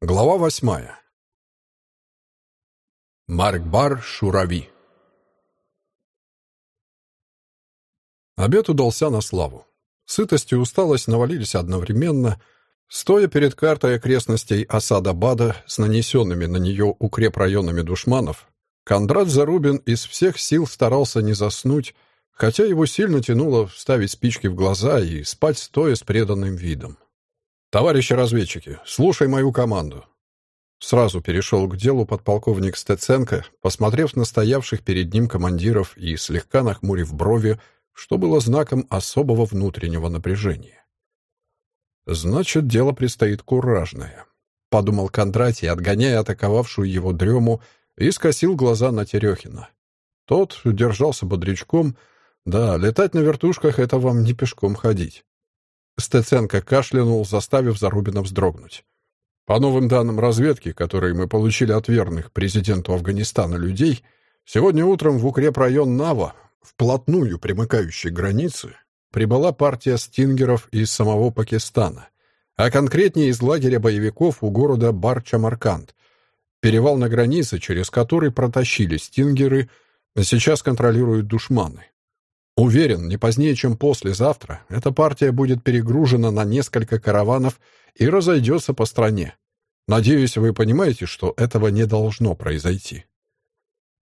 Глава восьмая. Маркбар Шурави Обед удался на славу. Сытость и усталость навалились одновременно. Стоя перед картой окрестностей Асада-Бада с нанесенными на нее укрепрайонами душманов, Кондрат Зарубин из всех сил старался не заснуть, хотя его сильно тянуло вставить спички в глаза и спать стоя с преданным видом. «Товарищи разведчики, слушай мою команду». Сразу перешел к делу подполковник Стеценко, посмотрев на стоявших перед ним командиров и слегка нахмурив брови, что было знаком особого внутреннего напряжения. «Значит, дело предстоит куражное», — подумал Кондратий, отгоняя атаковавшую его дрему, и скосил глаза на Терехина. Тот держался бодрячком. Да, летать на вертушках — это вам не пешком ходить. Стеценко кашлянул, заставив Зарубина вздрогнуть. По новым данным разведки, которые мы получили от верных президенту Афганистана людей, сегодня утром в укрепрайон Нава, вплотную примыкающей к границе, прибыла партия стингеров из самого Пакистана, а конкретнее из лагеря боевиков у города Бар-Чамарканд. Перевал на границе, через который протащили стингеры, сейчас контролируют душманы. Уверен, не позднее, чем послезавтра, эта партия будет перегружена на несколько караванов и разойдется по стране. Надеюсь, вы понимаете, что этого не должно произойти.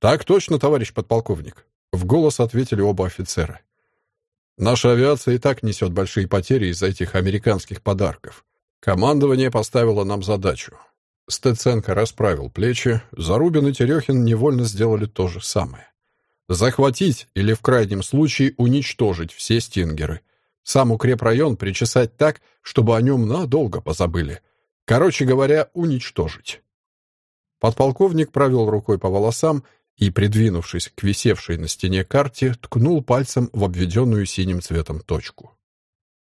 Так точно, товарищ подполковник, в голос ответили оба офицера. Наша авиация и так несет большие потери из-за этих американских подарков. Командование поставило нам задачу. Стеценко расправил плечи, Зарубин и Терехин невольно сделали то же самое. Захватить или, в крайнем случае, уничтожить все стингеры. Сам укрепрайон причесать так, чтобы о нем надолго позабыли. Короче говоря, уничтожить. Подполковник провел рукой по волосам и, придвинувшись к висевшей на стене карте, ткнул пальцем в обведенную синим цветом точку.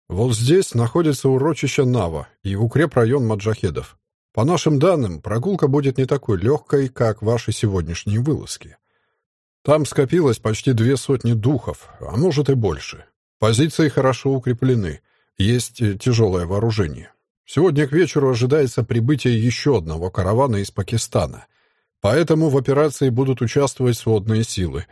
Вот здесь находится урочище Нава и укрепрайон маджахедов. По нашим данным, прогулка будет не такой легкой, как ваши сегодняшние вылазки. Там скопилось почти две сотни духов, а может и больше. Позиции хорошо укреплены, есть э, тяжелое вооружение. Сегодня к вечеру ожидается прибытие еще одного каравана из Пакистана. Поэтому в операции будут участвовать сводные силы.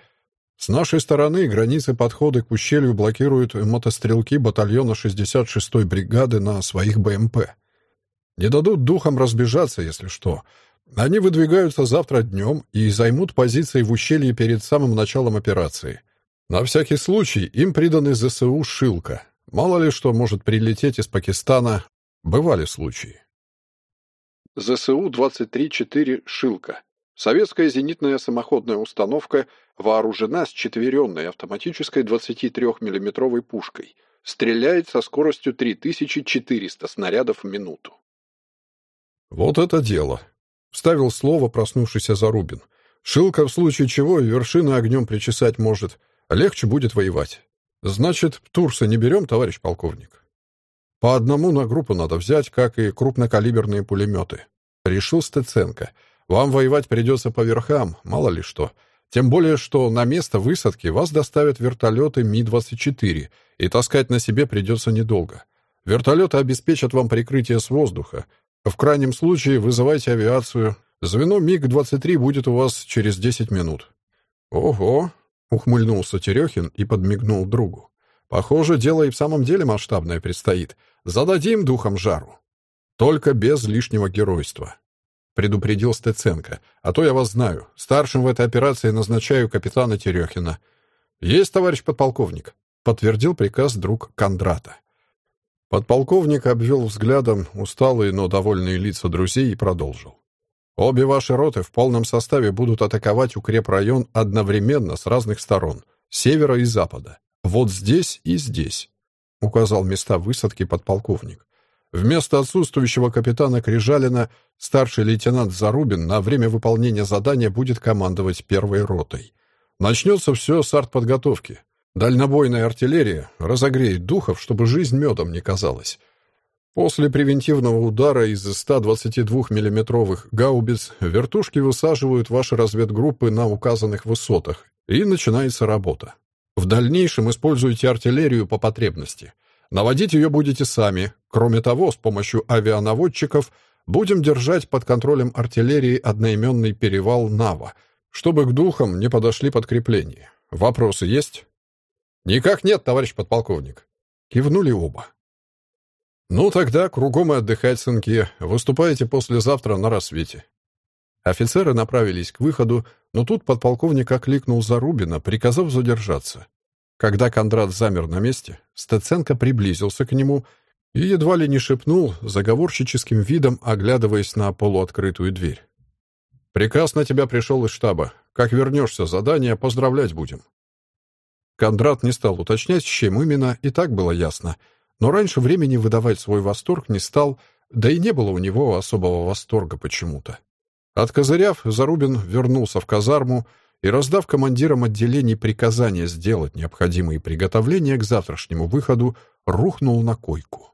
С нашей стороны границы подхода к ущелью блокируют мотострелки батальона 66-й бригады на своих БМП. Не дадут духам разбежаться, если что — они выдвигаются завтра днем и займут позиции в ущелье перед самым началом операции. На всякий случай им приданы ЗСУ «Шилка». Мало ли что может прилететь из Пакистана. Бывали случаи. ЗСУ-23-4 «Шилка». Советская зенитная самоходная установка вооружена с четверенной автоматической 23 миллиметровой пушкой. Стреляет со скоростью 3400 снарядов в минуту. Вот это дело. Вставил слово проснувшийся Зарубин. Шилка в случае чего вершины огнем причесать может. Легче будет воевать. Значит, Турса не берем, товарищ полковник? По одному на группу надо взять, как и крупнокалиберные пулеметы. Решил Стеценко. Вам воевать придется по верхам, мало ли что. Тем более, что на место высадки вас доставят вертолеты Ми-24, и таскать на себе придется недолго. Вертолеты обеспечат вам прикрытие с воздуха, в крайнем случае вызывайте авиацию. Звено МиГ-23 будет у вас через 10 минут». «Ого!» — ухмыльнулся Терехин и подмигнул другу. «Похоже, дело и в самом деле масштабное предстоит. Зададим духом жару. Только без лишнего геройства», — предупредил Стеценко. «А то я вас знаю. Старшим в этой операции назначаю капитана Терехина». «Есть, товарищ подполковник», — подтвердил приказ друг Кондрата. Подполковник обвел взглядом усталые, но довольные лица друзей и продолжил. «Обе ваши роты в полном составе будут атаковать укрепрайон одновременно с разных сторон, севера и запада. Вот здесь и здесь», — указал места высадки подполковник. Вместо отсутствующего капитана Крижалина старший лейтенант Зарубин на время выполнения задания будет командовать первой ротой. Начнется все с артподготовки. Дальнобойная артиллерия разогреет духов, чтобы жизнь медом не казалась. После превентивного удара из 122 миллиметровых гаубиц вертушки высаживают ваши разведгруппы на указанных высотах, и начинается работа. В дальнейшем используйте артиллерию по потребности. Наводить ее будете сами. Кроме того, с помощью авианаводчиков будем держать под контролем артиллерии одноименный перевал Нава, чтобы к духам не подошли подкрепления. Вопросы есть? Никак нет, товарищ подполковник. Кивнули оба. «Ну тогда кругом и отдыхать, сынки. Выступаете послезавтра на рассвете». Офицеры направились к выходу, но тут подполковник окликнул Зарубина, приказав задержаться. Когда Кондрат замер на месте, Стеценко приблизился к нему и едва ли не шепнул, заговорщическим видом оглядываясь на полуоткрытую дверь. «Приказ на тебя пришел из штаба. Как вернешься, задание поздравлять будем». Кондрат не стал уточнять, с чем именно, и так было ясно — но раньше времени выдавать свой восторг не стал, да и не было у него особого восторга почему-то. Откозыряв, Зарубин вернулся в казарму и, раздав командирам отделений приказание сделать необходимые приготовления к завтрашнему выходу, рухнул на койку.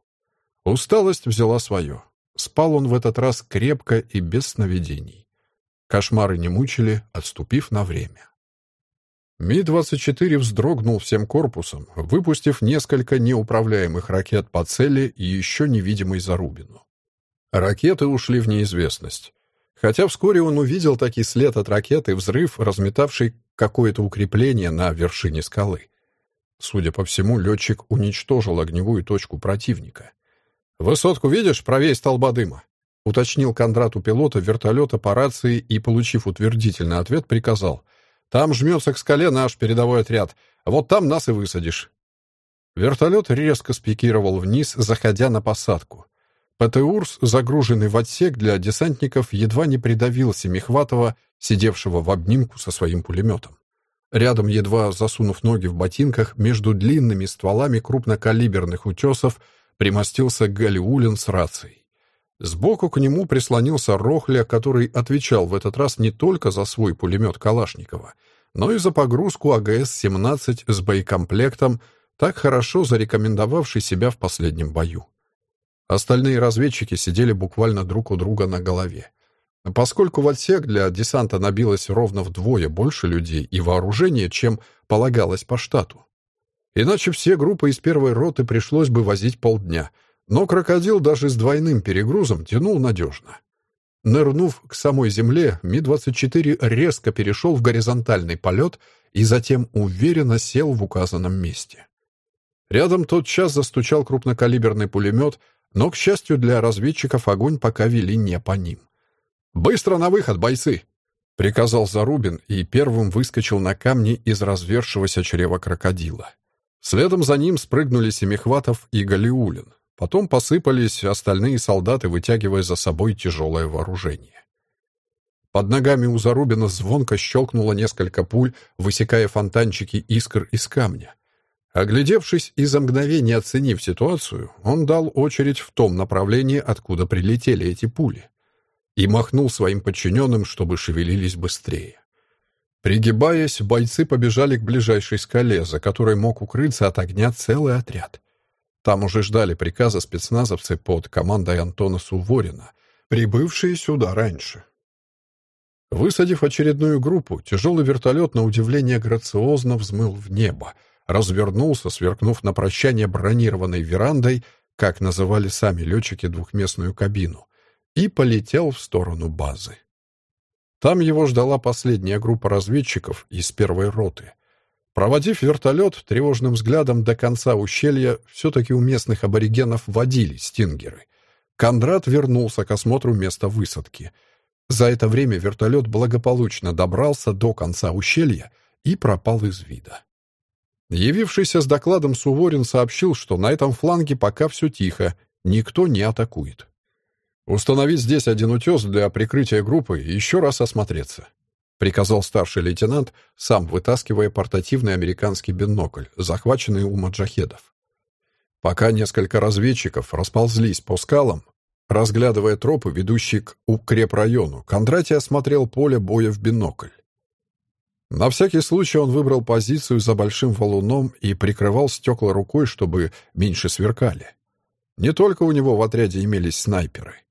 Усталость взяла свое. Спал он в этот раз крепко и без сновидений. Кошмары не мучили, отступив на время. Ми-24 вздрогнул всем корпусом, выпустив несколько неуправляемых ракет по цели и еще невидимой Зарубину. Ракеты ушли в неизвестность. Хотя вскоре он увидел таки след от ракеты, взрыв, разметавший какое-то укрепление на вершине скалы. Судя по всему, летчик уничтожил огневую точку противника. «Высотку видишь? Правее столба дыма», — уточнил Кондрат у пилота вертолета по рации и, получив утвердительный ответ, приказал — там жмется к скале наш передовой отряд. Вот там нас и высадишь». Вертолет резко спикировал вниз, заходя на посадку. ПТУРС, загруженный в отсек для десантников, едва не придавил Семихватова, сидевшего в обнимку со своим пулеметом. Рядом, едва засунув ноги в ботинках, между длинными стволами крупнокалиберных утесов примостился Галиулин с рацией. Сбоку к нему прислонился Рохля, который отвечал в этот раз не только за свой пулемет Калашникова, но и за погрузку АГС-17 с боекомплектом, так хорошо зарекомендовавший себя в последнем бою. Остальные разведчики сидели буквально друг у друга на голове. Поскольку в отсек для десанта набилось ровно вдвое больше людей и вооружения, чем полагалось по штату. Иначе все группы из первой роты пришлось бы возить полдня — но крокодил даже с двойным перегрузом тянул надежно. Нырнув к самой земле, Ми-24 резко перешел в горизонтальный полет и затем уверенно сел в указанном месте. Рядом тотчас застучал крупнокалиберный пулемет, но, к счастью для разведчиков, огонь пока вели не по ним. «Быстро на выход, бойцы!» — приказал Зарубин и первым выскочил на камни из развершегося чрева крокодила. Следом за ним спрыгнули Семихватов и Галиулин. Потом посыпались остальные солдаты, вытягивая за собой тяжелое вооружение. Под ногами у Зарубина звонко щелкнуло несколько пуль, высекая фонтанчики искр из камня. Оглядевшись и за мгновение оценив ситуацию, он дал очередь в том направлении, откуда прилетели эти пули, и махнул своим подчиненным, чтобы шевелились быстрее. Пригибаясь, бойцы побежали к ближайшей скале, за которой мог укрыться от огня целый отряд. Там уже ждали приказа спецназовцы под командой Антона Суворина, прибывшие сюда раньше. Высадив очередную группу, тяжелый вертолет на удивление грациозно взмыл в небо, развернулся, сверкнув на прощание бронированной верандой, как называли сами летчики двухместную кабину, и полетел в сторону базы. Там его ждала последняя группа разведчиков из первой роты — Проводив вертолет тревожным взглядом до конца ущелья, все-таки у местных аборигенов водили стингеры. Кондрат вернулся к осмотру места высадки. За это время вертолет благополучно добрался до конца ущелья и пропал из вида. Явившийся с докладом Суворин сообщил, что на этом фланге пока все тихо, никто не атакует. Установить здесь один утес для прикрытия группы и еще раз осмотреться. — приказал старший лейтенант, сам вытаскивая портативный американский бинокль, захваченный у маджахедов. Пока несколько разведчиков расползлись по скалам, разглядывая тропы, ведущие к укрепрайону, Кондратий осмотрел поле боя в бинокль. На всякий случай он выбрал позицию за большим валуном и прикрывал стекла рукой, чтобы меньше сверкали. Не только у него в отряде имелись снайперы.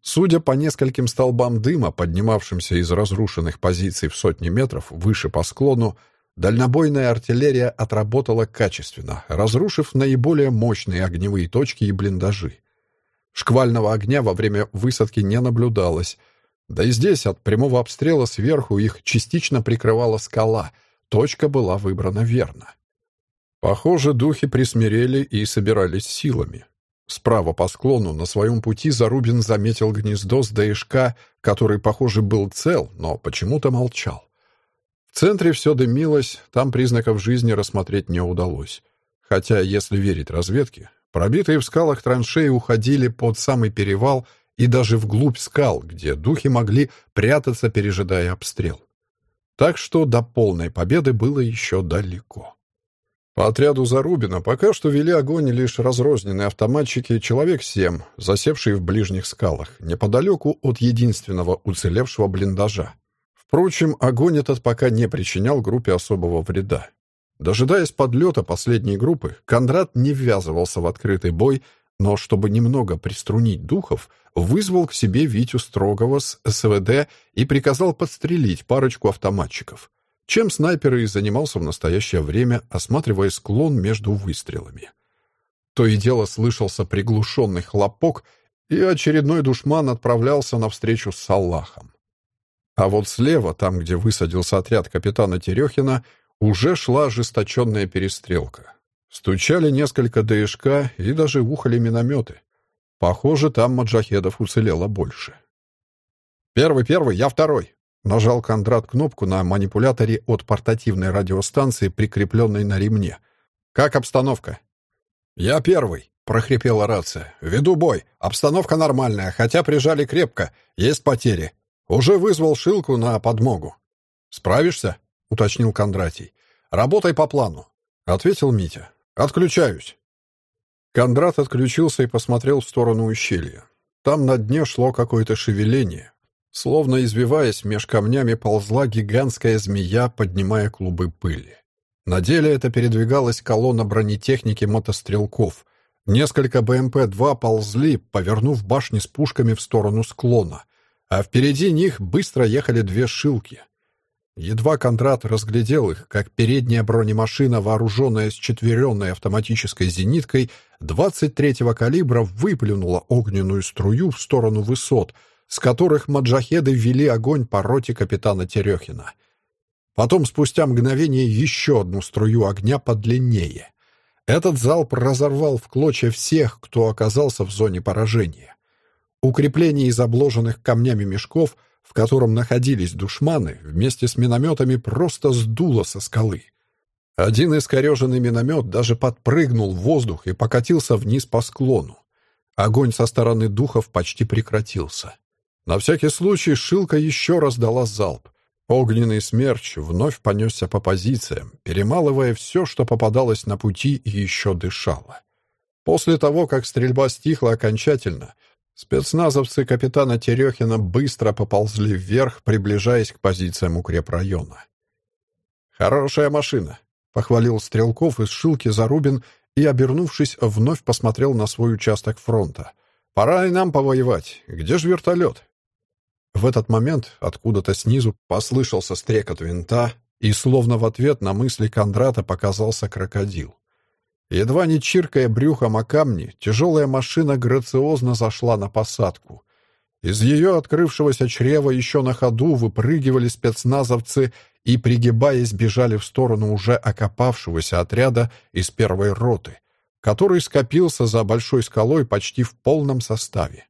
Судя по нескольким столбам дыма, поднимавшимся из разрушенных позиций в сотни метров выше по склону, дальнобойная артиллерия отработала качественно, разрушив наиболее мощные огневые точки и блиндажи. Шквального огня во время высадки не наблюдалось, да и здесь от прямого обстрела сверху их частично прикрывала скала, точка была выбрана верно. Похоже, духи присмирели и собирались силами. Справа по склону на своем пути Зарубин заметил гнездо с ДШК, который, похоже, был цел, но почему-то молчал. В центре все дымилось, там признаков жизни рассмотреть не удалось. Хотя, если верить разведке, пробитые в скалах траншеи уходили под самый перевал и даже вглубь скал, где духи могли прятаться, пережидая обстрел. Так что до полной победы было еще далеко. По отряду Зарубина пока что вели огонь лишь разрозненные автоматчики человек семь, засевшие в ближних скалах, неподалеку от единственного уцелевшего блиндажа. Впрочем, огонь этот пока не причинял группе особого вреда. Дожидаясь подлета последней группы, Кондрат не ввязывался в открытый бой, но, чтобы немного приструнить духов, вызвал к себе Витю Строгова с СВД и приказал подстрелить парочку автоматчиков чем снайпер и занимался в настоящее время, осматривая склон между выстрелами. То и дело слышался приглушенный хлопок, и очередной душман отправлялся навстречу с Аллахом. А вот слева, там, где высадился отряд капитана Терехина, уже шла ожесточенная перестрелка. Стучали несколько ДШК и даже ухали минометы. Похоже, там маджахедов уцелело больше. «Первый, первый, я второй!» Нажал Кондрат кнопку на манипуляторе от портативной радиостанции, прикрепленной на ремне. «Как обстановка?» «Я первый», — прохрипела рация. «Веду бой. Обстановка нормальная, хотя прижали крепко. Есть потери. Уже вызвал Шилку на подмогу». «Справишься?» — уточнил Кондратий. «Работай по плану», — ответил Митя. «Отключаюсь». Кондрат отключился и посмотрел в сторону ущелья. Там на дне шло какое-то шевеление. Словно извиваясь, меж камнями ползла гигантская змея, поднимая клубы пыли. На деле это передвигалась колонна бронетехники мотострелков. Несколько БМП-2 ползли, повернув башни с пушками в сторону склона, а впереди них быстро ехали две шилки. Едва Кондрат разглядел их, как передняя бронемашина, вооруженная с четверенной автоматической зениткой 23-го калибра, выплюнула огненную струю в сторону высот — с которых маджахеды вели огонь по роте капитана Терехина. Потом, спустя мгновение, еще одну струю огня подлиннее. Этот залп разорвал в клочья всех, кто оказался в зоне поражения. Укрепление из обложенных камнями мешков, в котором находились душманы, вместе с минометами просто сдуло со скалы. Один искореженный миномет даже подпрыгнул в воздух и покатился вниз по склону. Огонь со стороны духов почти прекратился. На всякий случай Шилка еще раз дала залп. Огненный смерч вновь понесся по позициям, перемалывая все, что попадалось на пути и еще дышало. После того, как стрельба стихла окончательно, спецназовцы капитана Терехина быстро поползли вверх, приближаясь к позициям укрепрайона. «Хорошая машина», — похвалил Стрелков из Шилки Зарубин и, обернувшись, вновь посмотрел на свой участок фронта. «Пора и нам повоевать. Где же вертолет?» В этот момент откуда-то снизу послышался стрекот винта, и словно в ответ на мысли Кондрата показался крокодил. Едва не чиркая брюхом о камни, тяжелая машина грациозно зашла на посадку. Из ее открывшегося чрева еще на ходу выпрыгивали спецназовцы и, пригибаясь, бежали в сторону уже окопавшегося отряда из первой роты, который скопился за большой скалой почти в полном составе.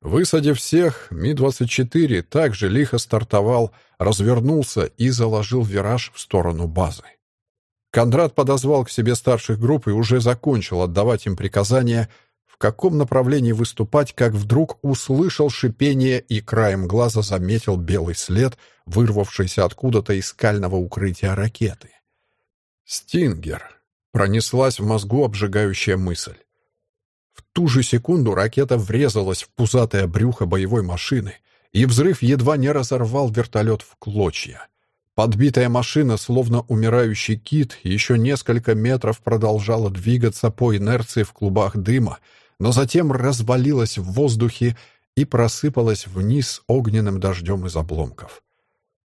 Высадив всех, Ми-24 также лихо стартовал, развернулся и заложил вираж в сторону базы. Кондрат подозвал к себе старших групп и уже закончил отдавать им приказания, в каком направлении выступать, как вдруг услышал шипение и краем глаза заметил белый след, вырвавшийся откуда-то из скального укрытия ракеты. «Стингер!» — пронеслась в мозгу обжигающая мысль. Ту же секунду ракета врезалась в пузатое брюхо боевой машины, и взрыв едва не разорвал вертолет в клочья. Подбитая машина, словно умирающий кит, еще несколько метров продолжала двигаться по инерции в клубах дыма, но затем развалилась в воздухе и просыпалась вниз огненным дождем из обломков.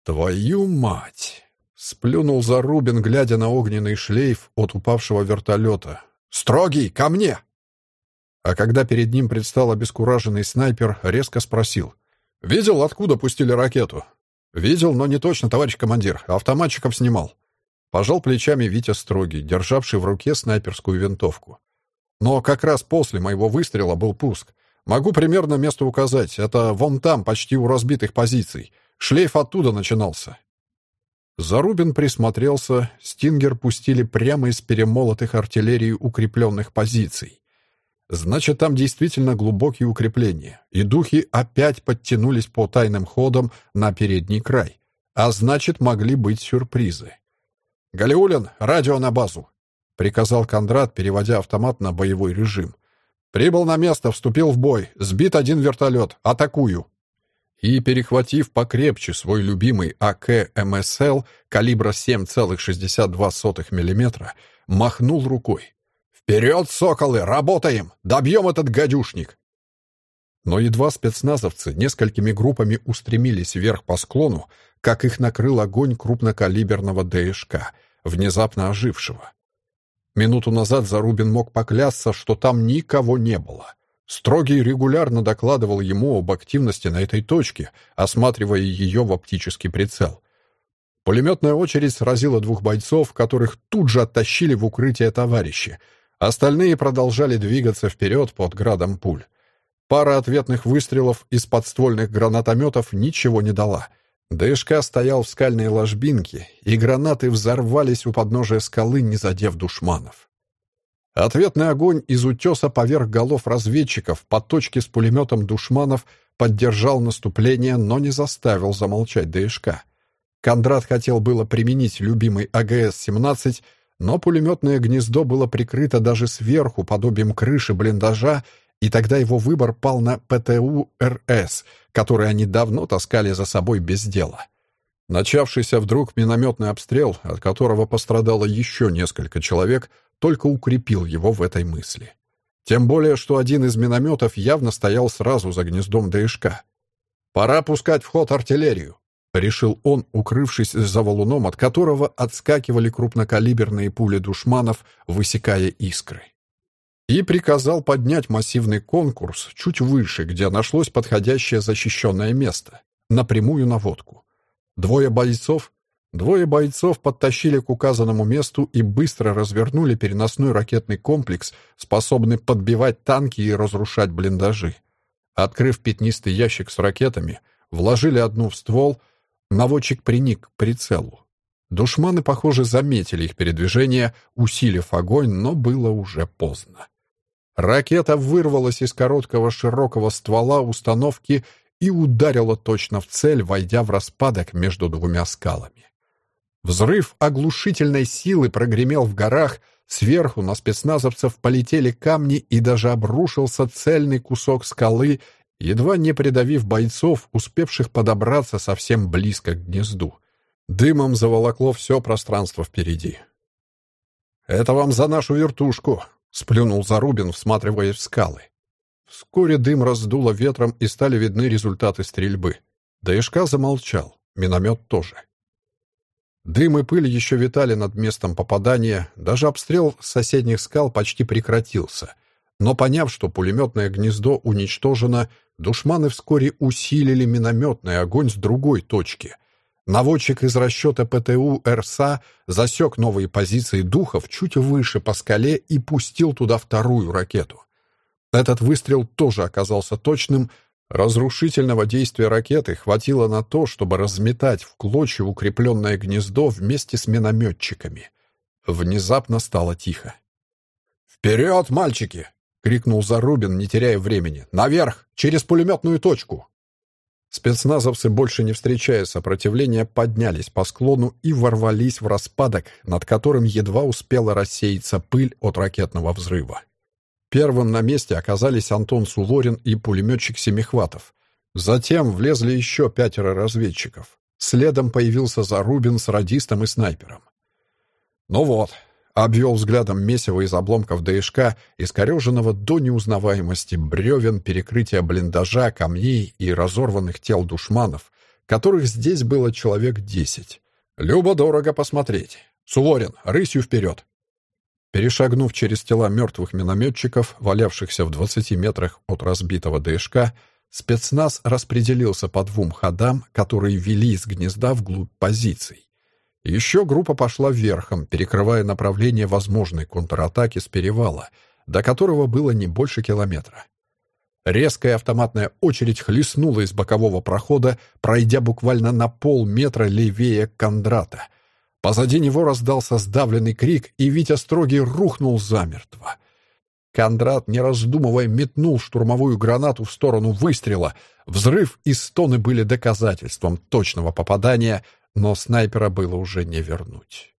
«Твою мать!» — сплюнул Зарубин, глядя на огненный шлейф от упавшего вертолета. «Строгий, ко мне!» А когда перед ним предстал обескураженный снайпер, резко спросил. «Видел, откуда пустили ракету?» «Видел, но не точно, товарищ командир. Автоматчиков снимал». Пожал плечами Витя Строгий, державший в руке снайперскую винтовку. «Но как раз после моего выстрела был пуск. Могу примерно место указать. Это вон там, почти у разбитых позиций. Шлейф оттуда начинался». Зарубин присмотрелся. Стингер пустили прямо из перемолотых артиллерии укрепленных позиций. Значит, там действительно глубокие укрепления, и духи опять подтянулись по тайным ходам на передний край. А значит, могли быть сюрпризы. «Галиулин, радио на базу!» — приказал Кондрат, переводя автомат на боевой режим. «Прибыл на место, вступил в бой. Сбит один вертолет. Атакую!» И, перехватив покрепче свой любимый АК МСЛ калибра 7,62 мм, махнул рукой. «Вперед, соколы! Работаем! Добьем этот гадюшник!» Но едва спецназовцы несколькими группами устремились вверх по склону, как их накрыл огонь крупнокалиберного ДШК, внезапно ожившего. Минуту назад Зарубин мог поклясться, что там никого не было. Строгий регулярно докладывал ему об активности на этой точке, осматривая ее в оптический прицел. Пулеметная очередь сразила двух бойцов, которых тут же оттащили в укрытие товарищи — Остальные продолжали двигаться вперед под градом пуль. Пара ответных выстрелов из подствольных гранатометов ничего не дала. ДШК стоял в скальной ложбинке, и гранаты взорвались у подножия скалы, не задев душманов. Ответный огонь из утеса поверх голов разведчиков по точке с пулеметом душманов поддержал наступление, но не заставил замолчать ДШК. Кондрат хотел было применить любимый АГС-17, но пулеметное гнездо было прикрыто даже сверху подобием крыши блиндажа, и тогда его выбор пал на ПТУ-РС, который они давно таскали за собой без дела. Начавшийся вдруг минометный обстрел, от которого пострадало еще несколько человек, только укрепил его в этой мысли. Тем более, что один из минометов явно стоял сразу за гнездом ДШК. «Пора пускать в ход артиллерию», — решил он, укрывшись за валуном, от которого отскакивали крупнокалиберные пули душманов, высекая искры. И приказал поднять массивный конкурс чуть выше, где нашлось подходящее защищенное место, напрямую на водку. Двое бойцов Двое бойцов подтащили к указанному месту и быстро развернули переносной ракетный комплекс, способный подбивать танки и разрушать блиндажи. Открыв пятнистый ящик с ракетами, вложили одну в ствол — Наводчик приник к прицелу. Душманы, похоже, заметили их передвижение, усилив огонь, но было уже поздно. Ракета вырвалась из короткого широкого ствола установки и ударила точно в цель, войдя в распадок между двумя скалами. Взрыв оглушительной силы прогремел в горах, сверху на спецназовцев полетели камни и даже обрушился цельный кусок скалы, едва не придавив бойцов, успевших подобраться совсем близко к гнезду. Дымом заволокло все пространство впереди. «Это вам за нашу вертушку!» — сплюнул Зарубин, всматриваясь в скалы. Вскоре дым раздуло ветром, и стали видны результаты стрельбы. ДШК замолчал, миномет тоже. Дым и пыль еще витали над местом попадания, даже обстрел соседних скал почти прекратился. Но поняв, что пулеметное гнездо уничтожено, Душманы вскоре усилили минометный огонь с другой точки. Наводчик из расчета ПТУ РСА засек новые позиции духов чуть выше по скале и пустил туда вторую ракету. Этот выстрел тоже оказался точным. Разрушительного действия ракеты хватило на то, чтобы разметать в клочья укрепленное гнездо вместе с минометчиками. Внезапно стало тихо. «Вперед, мальчики!» — крикнул Зарубин, не теряя времени. «Наверх! Через пулеметную точку!» Спецназовцы, больше не встречая сопротивления, поднялись по склону и ворвались в распадок, над которым едва успела рассеяться пыль от ракетного взрыва. Первым на месте оказались Антон Суворин и пулеметчик Семихватов. Затем влезли еще пятеро разведчиков. Следом появился Зарубин с радистом и снайпером. «Ну вот», — обвел взглядом месиво из обломков ДШК, искореженного до неузнаваемости бревен, перекрытия блиндажа, камней и разорванных тел душманов, которых здесь было человек десять. «Любо-дорого посмотреть. Суворин, рысью вперед!» Перешагнув через тела мертвых минометчиков, валявшихся в двадцати метрах от разбитого ДШК, Спецназ распределился по двум ходам, которые вели из гнезда вглубь позиций. Еще группа пошла верхом, перекрывая направление возможной контратаки с перевала, до которого было не больше километра. Резкая автоматная очередь хлестнула из бокового прохода, пройдя буквально на полметра левее Кондрата. Позади него раздался сдавленный крик, и Витя Строгий рухнул замертво. Кондрат, не раздумывая, метнул штурмовую гранату в сторону выстрела. Взрыв и стоны были доказательством точного попадания, но снайпера было уже не вернуть.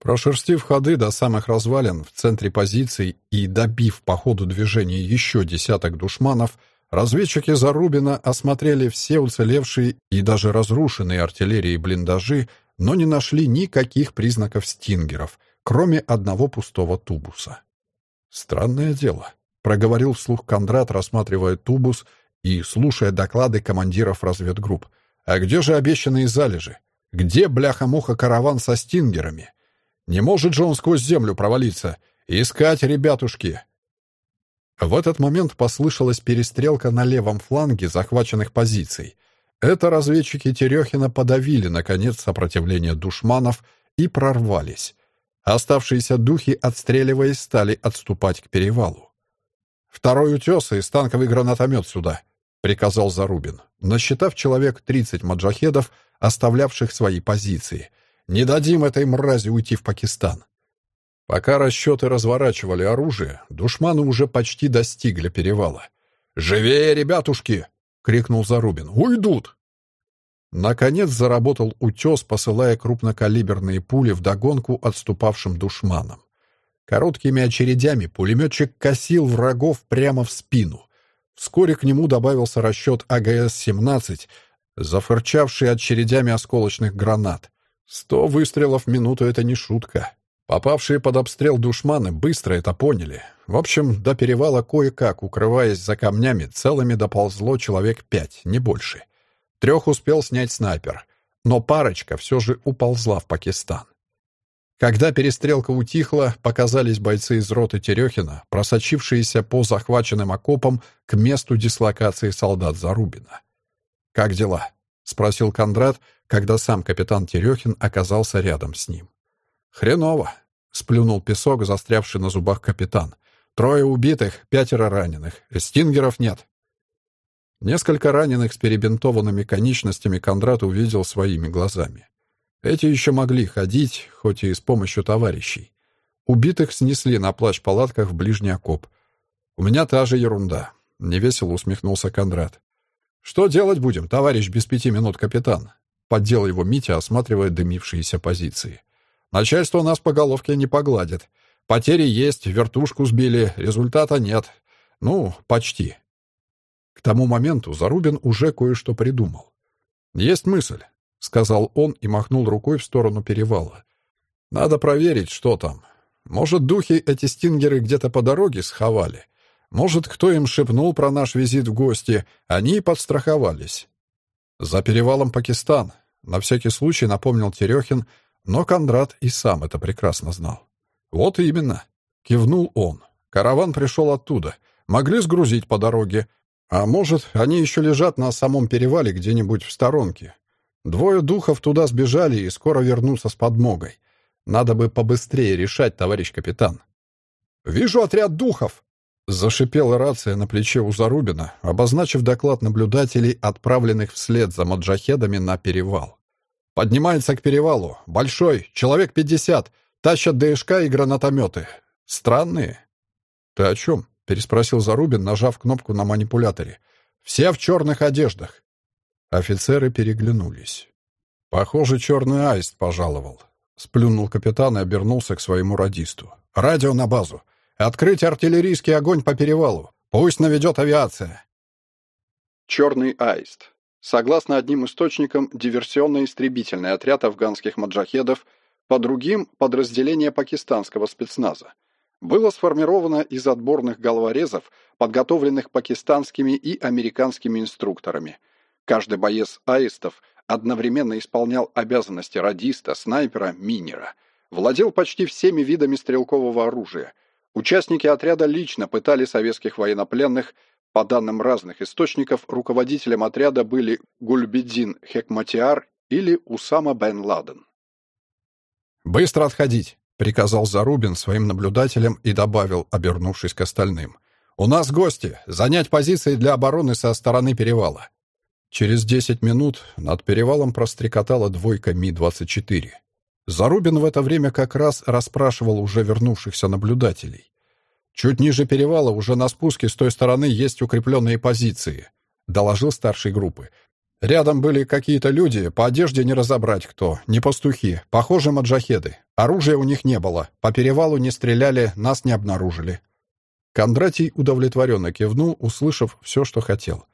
Прошерстив ходы до самых развалин в центре позиций и добив по ходу движения еще десяток душманов, разведчики Зарубина осмотрели все уцелевшие и даже разрушенные артиллерии блиндажи, но не нашли никаких признаков стингеров, кроме одного пустого тубуса. «Странное дело», — проговорил вслух Кондрат, рассматривая тубус и слушая доклады командиров разведгрупп. «А где же обещанные залежи? Где, бляха-муха, караван со стингерами? Не может же он сквозь землю провалиться? Искать, ребятушки!» В этот момент послышалась перестрелка на левом фланге захваченных позиций. Это разведчики Терехина подавили, наконец, сопротивление душманов и прорвались. Оставшиеся духи, отстреливаясь, стали отступать к перевалу. «Второй утес и станковый гранатомет сюда», — приказал Зарубин, насчитав человек тридцать маджахедов, оставлявших свои позиции. «Не дадим этой мрази уйти в Пакистан». Пока расчеты разворачивали оружие, душманы уже почти достигли перевала. «Живее, ребятушки!» — крикнул Зарубин. «Уйдут!» Наконец заработал утес, посылая крупнокалиберные пули вдогонку отступавшим душманам. Короткими очередями пулеметчик косил врагов прямо в спину. Вскоре к нему добавился расчет АГС-17, зафырчавший очередями осколочных гранат. Сто выстрелов в минуту — это не шутка. Попавшие под обстрел душманы быстро это поняли. В общем, до перевала кое-как, укрываясь за камнями, целыми доползло человек пять, не больше. Трех успел снять снайпер, но парочка все же уползла в Пакистан. Когда перестрелка утихла, показались бойцы из роты Терехина, просочившиеся по захваченным окопам к месту дислокации солдат Зарубина. «Как дела?» — спросил Кондрат, когда сам капитан Терехин оказался рядом с ним. «Хреново!» — сплюнул песок, застрявший на зубах капитан. «Трое убитых, пятеро раненых. Стингеров нет. Несколько раненых с перебинтованными конечностями Кондрат увидел своими глазами. Эти еще могли ходить, хоть и с помощью товарищей. Убитых снесли на плащ-палатках в ближний окоп. «У меня та же ерунда», — невесело усмехнулся Кондрат. «Что делать будем, товарищ без пяти минут капитан?» — поддел его Митя, осматривая дымившиеся позиции. «Начальство нас по головке не погладит. Потери есть, вертушку сбили, результата нет. Ну, почти. К тому моменту Зарубин уже кое-что придумал. «Есть мысль», — сказал он и махнул рукой в сторону перевала. «Надо проверить, что там. Может, духи эти стингеры где-то по дороге сховали? Может, кто им шепнул про наш визит в гости, они и подстраховались». «За перевалом Пакистан», — на всякий случай напомнил Терехин, но Кондрат и сам это прекрасно знал. «Вот именно», — кивнул он. «Караван пришел оттуда. Могли сгрузить по дороге, а может, они еще лежат на самом перевале где-нибудь в сторонке. Двое духов туда сбежали и скоро вернутся с подмогой. Надо бы побыстрее решать, товарищ капитан. «Вижу отряд духов!» Зашипела рация на плече у Зарубина, обозначив доклад наблюдателей, отправленных вслед за маджахедами на перевал. «Поднимается к перевалу. Большой, человек пятьдесят. Тащат ДШК и гранатометы. Странные». «Ты о чем?» переспросил Зарубин, нажав кнопку на манипуляторе. «Все в черных одеждах». Офицеры переглянулись. «Похоже, черный аист пожаловал», — сплюнул капитан и обернулся к своему радисту. «Радио на базу. Открыть артиллерийский огонь по перевалу. Пусть наведет авиация». Черный аист. Согласно одним источникам, диверсионно-истребительный отряд афганских маджахедов, по другим – подразделение пакистанского спецназа. Было сформировано из отборных головорезов, подготовленных пакистанскими и американскими инструкторами. Каждый боец аистов одновременно исполнял обязанности радиста, снайпера, минера. Владел почти всеми видами стрелкового оружия. Участники отряда лично пытали советских военнопленных. По данным разных источников, руководителем отряда были Гульбидин Хекматиар или Усама бен Ладен. «Быстро отходить!» — приказал Зарубин своим наблюдателям и добавил, обернувшись к остальным. «У нас гости! Занять позиции для обороны со стороны перевала!» Через десять минут над перевалом прострекотала двойка Ми-24. Зарубин в это время как раз расспрашивал уже вернувшихся наблюдателей. «Чуть ниже перевала, уже на спуске с той стороны есть укрепленные позиции», — доложил старший группы. «Рядом были какие-то люди, по одежде не разобрать кто, не пастухи, похоже, маджахеды. Оружия у них не было, по перевалу не стреляли, нас не обнаружили». Кондратий удовлетворенно кивнул, услышав все, что хотел.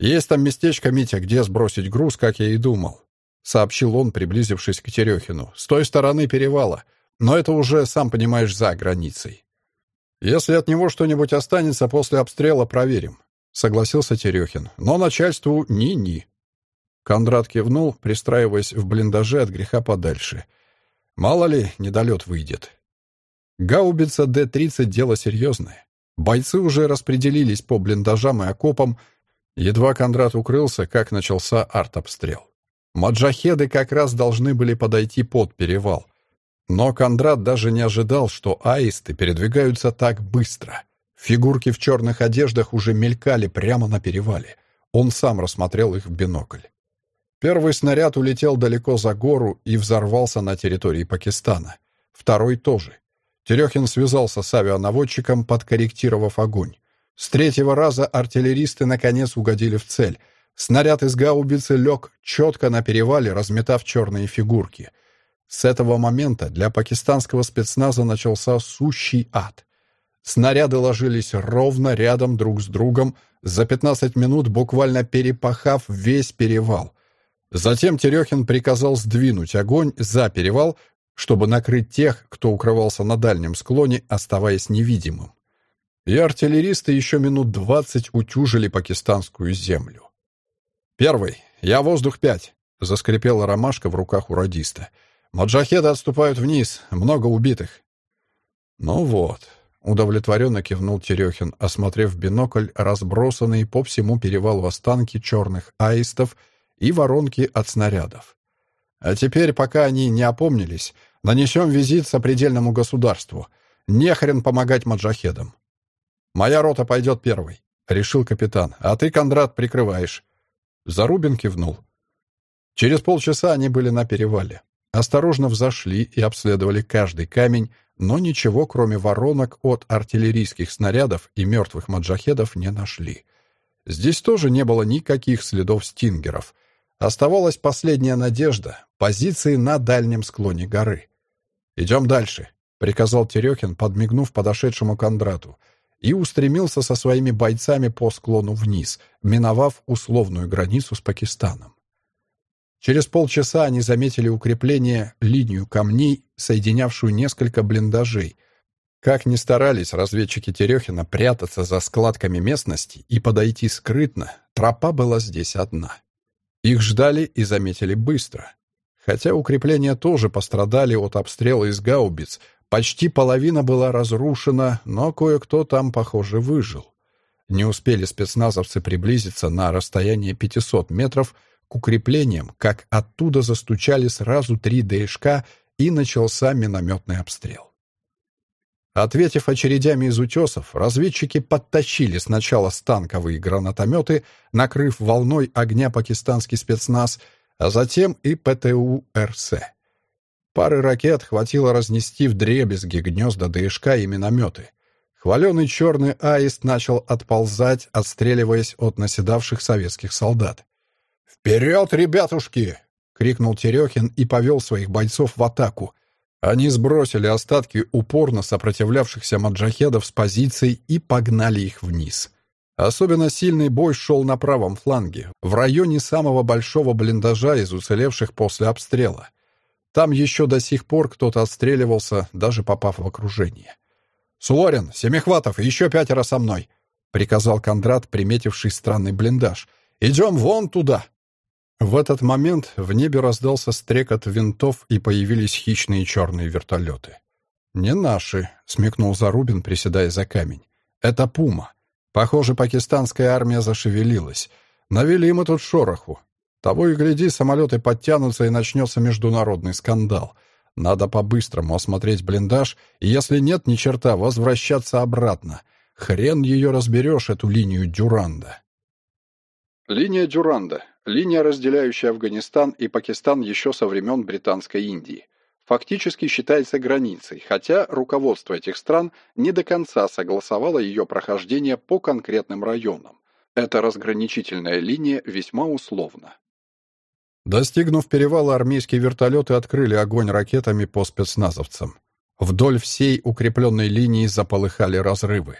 «Есть там местечко, Митя, где сбросить груз, как я и думал», — сообщил он, приблизившись к Терехину. «С той стороны перевала. Но это уже, сам понимаешь, за границей». «Если от него что-нибудь останется, после обстрела проверим», — согласился Терехин. «Но начальству ни-ни». Кондрат кивнул, пристраиваясь в блиндаже от греха подальше. «Мало ли, недолет выйдет». Гаубица Д-30 — дело серьезное. Бойцы уже распределились по блиндажам и окопам, Едва Кондрат укрылся, как начался артобстрел. Маджахеды как раз должны были подойти под перевал. Но Кондрат даже не ожидал, что аисты передвигаются так быстро. Фигурки в черных одеждах уже мелькали прямо на перевале. Он сам рассмотрел их в бинокль. Первый снаряд улетел далеко за гору и взорвался на территории Пакистана. Второй тоже. Терехин связался с авианаводчиком, подкорректировав огонь. С третьего раза артиллеристы наконец угодили в цель. Снаряд из гаубицы лег четко на перевале, разметав черные фигурки. С этого момента для пакистанского спецназа начался сущий ад. Снаряды ложились ровно рядом друг с другом, за 15 минут буквально перепахав весь перевал. Затем Терехин приказал сдвинуть огонь за перевал, чтобы накрыть тех, кто укрывался на дальнем склоне, оставаясь невидимым и артиллеристы еще минут двадцать утюжили пакистанскую землю. «Первый. Я воздух пять», — заскрипела ромашка в руках у радиста. «Маджахеды отступают вниз. Много убитых». «Ну вот», — удовлетворенно кивнул Терехин, осмотрев бинокль разбросанные по всему перевалу останки черных аистов и воронки от снарядов. «А теперь, пока они не опомнились, нанесем визит сопредельному государству. Нехрен помогать маджахедам. «Моя рота пойдет первой», — решил капитан. «А ты, Кондрат, прикрываешь». Зарубин кивнул. Через полчаса они были на перевале. Осторожно взошли и обследовали каждый камень, но ничего, кроме воронок от артиллерийских снарядов и мертвых маджахедов, не нашли. Здесь тоже не было никаких следов стингеров. Оставалась последняя надежда — позиции на дальнем склоне горы. «Идем дальше», — приказал Терехин, подмигнув подошедшему Кондрату — и устремился со своими бойцами по склону вниз, миновав условную границу с Пакистаном. Через полчаса они заметили укрепление, линию камней, соединявшую несколько блиндажей. Как ни старались разведчики Терехина прятаться за складками местности и подойти скрытно, тропа была здесь одна. Их ждали и заметили быстро. Хотя укрепления тоже пострадали от обстрела из гаубиц, Почти половина была разрушена, но кое-кто там, похоже, выжил. Не успели спецназовцы приблизиться на расстояние 500 метров к укреплениям, как оттуда застучали сразу три ДШК и начался минометный обстрел. Ответив очередями из утесов, разведчики подтащили сначала станковые гранатометы, накрыв волной огня пакистанский спецназ, а затем и ПТУ-РС. Пары ракет хватило разнести в дребезги гнезда ДШК и минометы. Хваленый черный аист начал отползать, отстреливаясь от наседавших советских солдат. «Вперед, ребятушки!» — крикнул Терехин и повел своих бойцов в атаку. Они сбросили остатки упорно сопротивлявшихся маджахедов с позиций и погнали их вниз. Особенно сильный бой шел на правом фланге, в районе самого большого блиндажа из уцелевших после обстрела. Там еще до сих пор кто-то отстреливался, даже попав в окружение. «Суворин, Семихватов, еще пятеро со мной!» — приказал Кондрат, приметивший странный блиндаж. «Идем вон туда!» В этот момент в небе раздался стрекот винтов, и появились хищные черные вертолеты. «Не наши», — смекнул Зарубин, приседая за камень. «Это Пума. Похоже, пакистанская армия зашевелилась. Навели мы тут шороху. Того и гляди, самолеты подтянутся, и начнется международный скандал. Надо по-быстрому осмотреть блиндаж, и если нет ни черта, возвращаться обратно. Хрен ее разберешь, эту линию Дюранда. Линия Дюранда. Линия, разделяющая Афганистан и Пакистан еще со времен Британской Индии фактически считается границей, хотя руководство этих стран не до конца согласовало ее прохождение по конкретным районам. Эта разграничительная линия весьма условна. Достигнув перевала, армейские вертолеты открыли огонь ракетами по спецназовцам. Вдоль всей укрепленной линии заполыхали разрывы.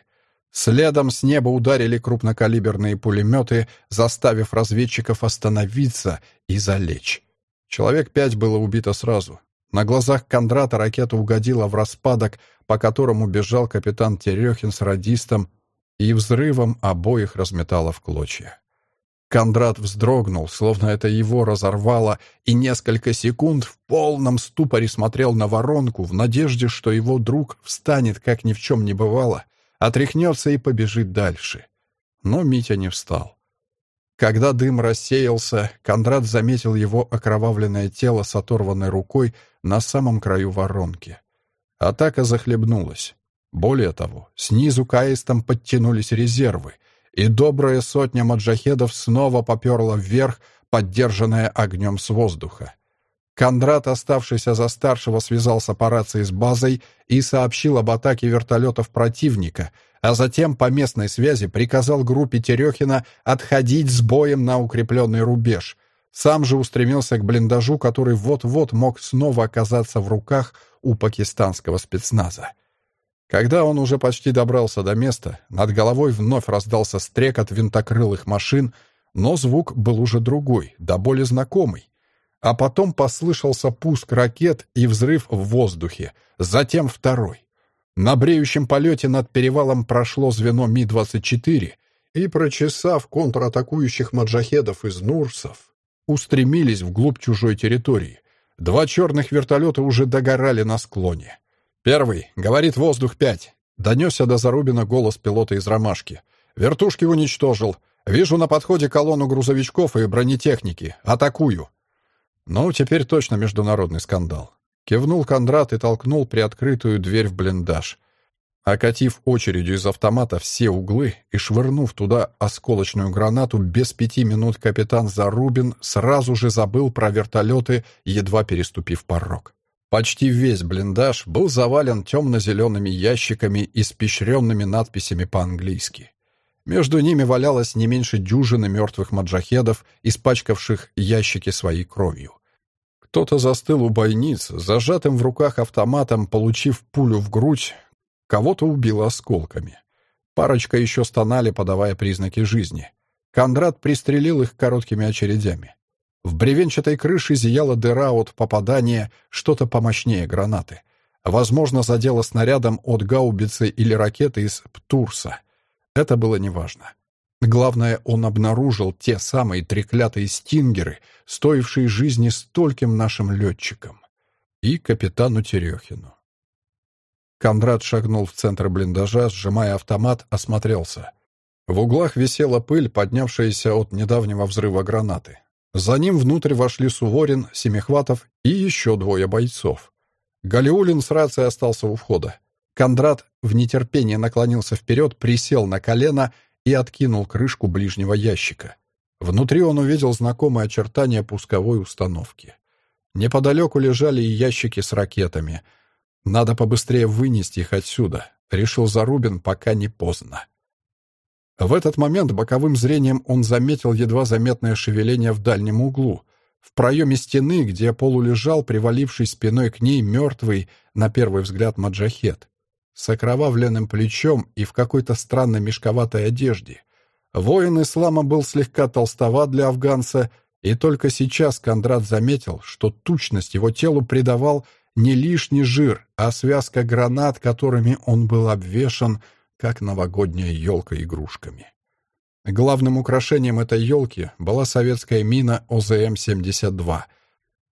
Следом с неба ударили крупнокалиберные пулеметы, заставив разведчиков остановиться и залечь. Человек пять было убито сразу. На глазах Кондрата ракета угодила в распадок, по которому бежал капитан Терехин с радистом, и взрывом обоих разметало в клочья. Кондрат вздрогнул, словно это его разорвало, и несколько секунд в полном ступоре смотрел на воронку в надежде, что его друг встанет, как ни в чем не бывало, отряхнется и побежит дальше. Но Митя не встал. Когда дым рассеялся, Кондрат заметил его окровавленное тело с оторванной рукой на самом краю воронки. Атака захлебнулась. Более того, снизу к аистам подтянулись резервы, и добрая сотня маджахедов снова поперла вверх, поддержанная огнем с воздуха. Кондрат, оставшийся за старшего, связался по рации с базой и сообщил об атаке вертолетов противника, а затем по местной связи приказал группе Терехина отходить с боем на укрепленный рубеж. Сам же устремился к блиндажу, который вот-вот мог снова оказаться в руках у пакистанского спецназа. Когда он уже почти добрался до места, над головой вновь раздался стрекот винтокрылых машин, но звук был уже другой, да более знакомый. А потом послышался пуск ракет и взрыв в воздухе, затем второй. На бреющем полете над перевалом прошло звено Ми-24, и, прочесав контратакующих маджахедов из Нурсов, устремились вглубь чужой территории. Два черных вертолета уже догорали на склоне. «Первый, — говорит воздух пять. Донесся до Зарубина голос пилота из «Ромашки». «Вертушки уничтожил. Вижу на подходе колонну грузовичков и бронетехники. Атакую». Ну, теперь точно международный скандал. Кивнул Кондрат и толкнул приоткрытую дверь в блиндаж. Окатив очередью из автомата все углы и швырнув туда осколочную гранату, без пяти минут капитан Зарубин сразу же забыл про вертолеты, едва переступив порог. Почти весь блиндаж был завален темно-зелеными ящиками, испещренными надписями по-английски. Между ними валялось не меньше дюжины мертвых маджахедов, испачкавших ящики своей кровью. Кто-то застыл у бойниц, зажатым в руках автоматом, получив пулю в грудь, кого-то убило осколками. Парочка еще стонали, подавая признаки жизни. Кондрат пристрелил их короткими очередями. В бревенчатой крыше зияла дыра от попадания, что-то помощнее гранаты. Возможно, задело снарядом от гаубицы или ракеты из Птурса. Это было неважно. Главное, он обнаружил те самые треклятые стингеры, стоившие жизни стольким нашим летчикам. И капитану Терехину. Кондрат шагнул в центр блиндажа, сжимая автомат, осмотрелся. В углах висела пыль, поднявшаяся от недавнего взрыва гранаты. За ним внутрь вошли Суворин, Семихватов и еще двое бойцов. Галиулин с рацией остался у входа. Кондрат в нетерпении наклонился вперед, присел на колено и откинул крышку ближнего ящика. Внутри он увидел знакомые очертания пусковой установки. Неподалеку лежали и ящики с ракетами. Надо побыстрее вынести их отсюда, решил Зарубин, пока не поздно. В этот момент боковым зрением он заметил едва заметное шевеление в дальнем углу. В проеме стены, где полулежал, привалившись спиной к ней, мертвый, на первый взгляд, маджахет. С окровавленным плечом и в какой-то странной мешковатой одежде. Воин ислама был слегка толстоват для афганца, и только сейчас Кондрат заметил, что тучность его телу придавал не лишний жир, а связка гранат, которыми он был обвешан, как новогодняя елка игрушками. Главным украшением этой елки была советская мина ОЗМ-72.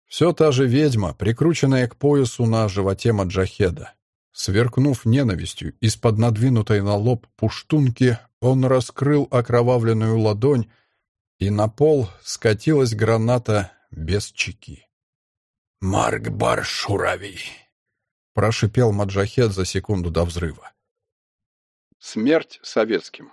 Все та же ведьма, прикрученная к поясу на животе маджахеда. Сверкнув ненавистью из-под надвинутой на лоб пуштунки, он раскрыл окровавленную ладонь, и на пол скатилась граната без чеки. «Маркбар Шурави!» — прошипел Маджахед за секунду до взрыва. «Смерть советским!»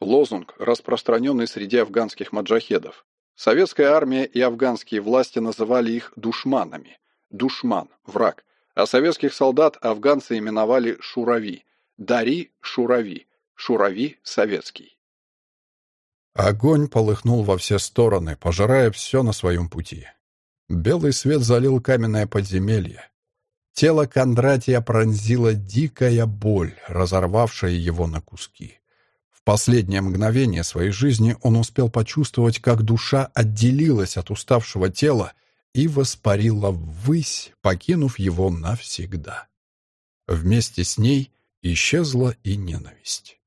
Лозунг, распространенный среди афганских маджахедов. Советская армия и афганские власти называли их душманами. Душман – враг. А советских солдат афганцы именовали шурави. Дари – шурави. Шурави – советский. Огонь полыхнул во все стороны, пожирая все на своем пути. Белый свет залил каменное подземелье. Тело Кондратия пронзила дикая боль, разорвавшая его на куски последнее мгновение своей жизни он успел почувствовать, как душа отделилась от уставшего тела и воспарила ввысь, покинув его навсегда. Вместе с ней исчезла и ненависть.